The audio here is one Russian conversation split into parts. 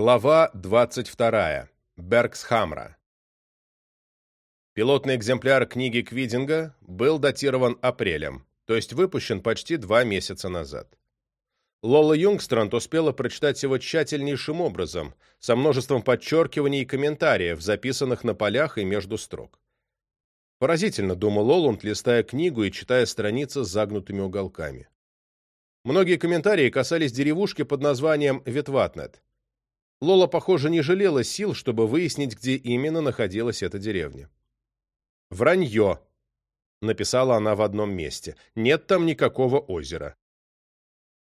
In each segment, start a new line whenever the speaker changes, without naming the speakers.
Глава 22. Беркс Хамра. Пилотный экземпляр книги Квидинга был датирован апрелем, то есть выпущен почти два месяца назад. Лола Юнгстранд успела прочитать его тщательнейшим образом, со множеством подчеркиваний и комментариев, записанных на полях и между строк. Поразительно, думал Лоланд, листая книгу и читая страницы с загнутыми уголками. Многие комментарии касались деревушки под названием Ветватнет – Лола, похоже, не жалела сил, чтобы выяснить, где именно находилась эта деревня. «Вранье», — написала она в одном месте, — «нет там никакого озера».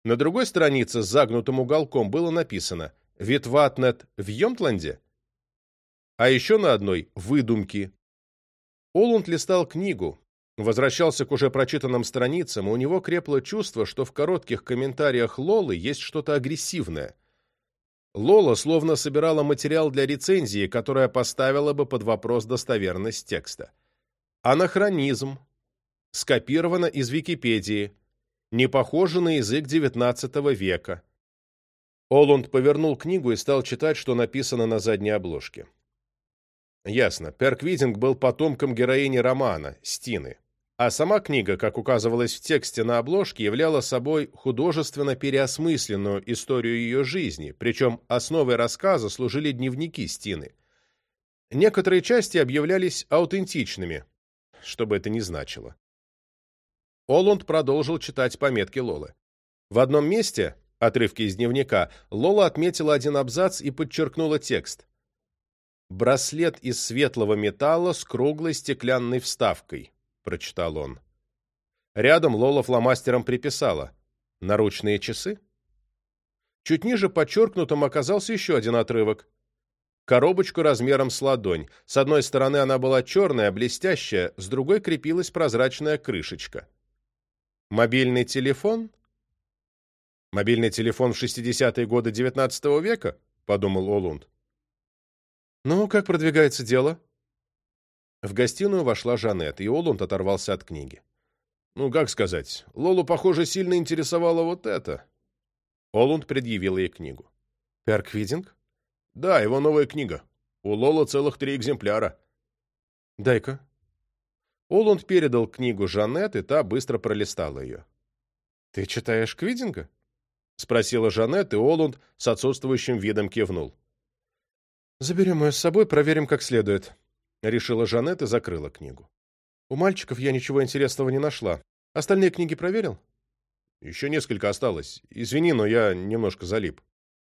На другой странице с загнутым уголком было написано «Витватнет в Йомтланде», а еще на одной «Выдумки». Олунд листал книгу, возвращался к уже прочитанным страницам, и у него крепло чувство, что в коротких комментариях Лолы есть что-то агрессивное — Лола словно собирала материал для рецензии, которая поставила бы под вопрос достоверность текста. Анахронизм. Скопировано из Википедии. Не похоже на язык XIX века. Олунд повернул книгу и стал читать, что написано на задней обложке. Ясно, Перквидинг был потомком героини романа, Стины. А сама книга, как указывалось в тексте на обложке, являла собой художественно переосмысленную историю ее жизни, причем основой рассказа служили дневники Стины. Некоторые части объявлялись аутентичными, что бы это ни значило. Олунд продолжил читать пометки Лолы. В одном месте, отрывки из дневника, Лола отметила один абзац и подчеркнула текст. «Браслет из светлого металла с круглой стеклянной вставкой» прочитал он. Рядом Лола фломастером приписала «Наручные часы». Чуть ниже подчеркнутым оказался еще один отрывок. Коробочку размером с ладонь. С одной стороны она была черная, блестящая, с другой крепилась прозрачная крышечка. Мобильный телефон? Мобильный телефон в 60-е годы XIX века? Подумал Олунд. «Ну, как продвигается дело?» В гостиную вошла Жанет, и Олунд оторвался от книги. Ну, как сказать, Лолу, похоже, сильно интересовало вот это. Олунд предъявил ей книгу. «Перквидинг?» «Да, его новая книга. У Лолы целых три экземпляра». «Дай-ка». Олунд передал книгу Жанет, и та быстро пролистала ее. «Ты читаешь Квидинга?» — спросила Жанет, и Олунд с отсутствующим видом кивнул. «Заберем ее с собой, проверим как следует», Решила Жанет и закрыла книгу. У мальчиков я ничего интересного не нашла. Остальные книги проверил? Еще несколько осталось. Извини, но я немножко залип.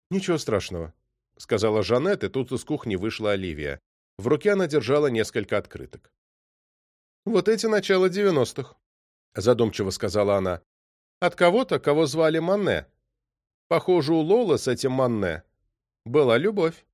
Ничего страшного, сказала Жанет, и тут из кухни вышла Оливия. В руке она держала несколько открыток. Вот эти начала девяностых, задумчиво сказала она. От кого-то, кого звали Манне. Похоже, у Лолы с этим Манне была любовь.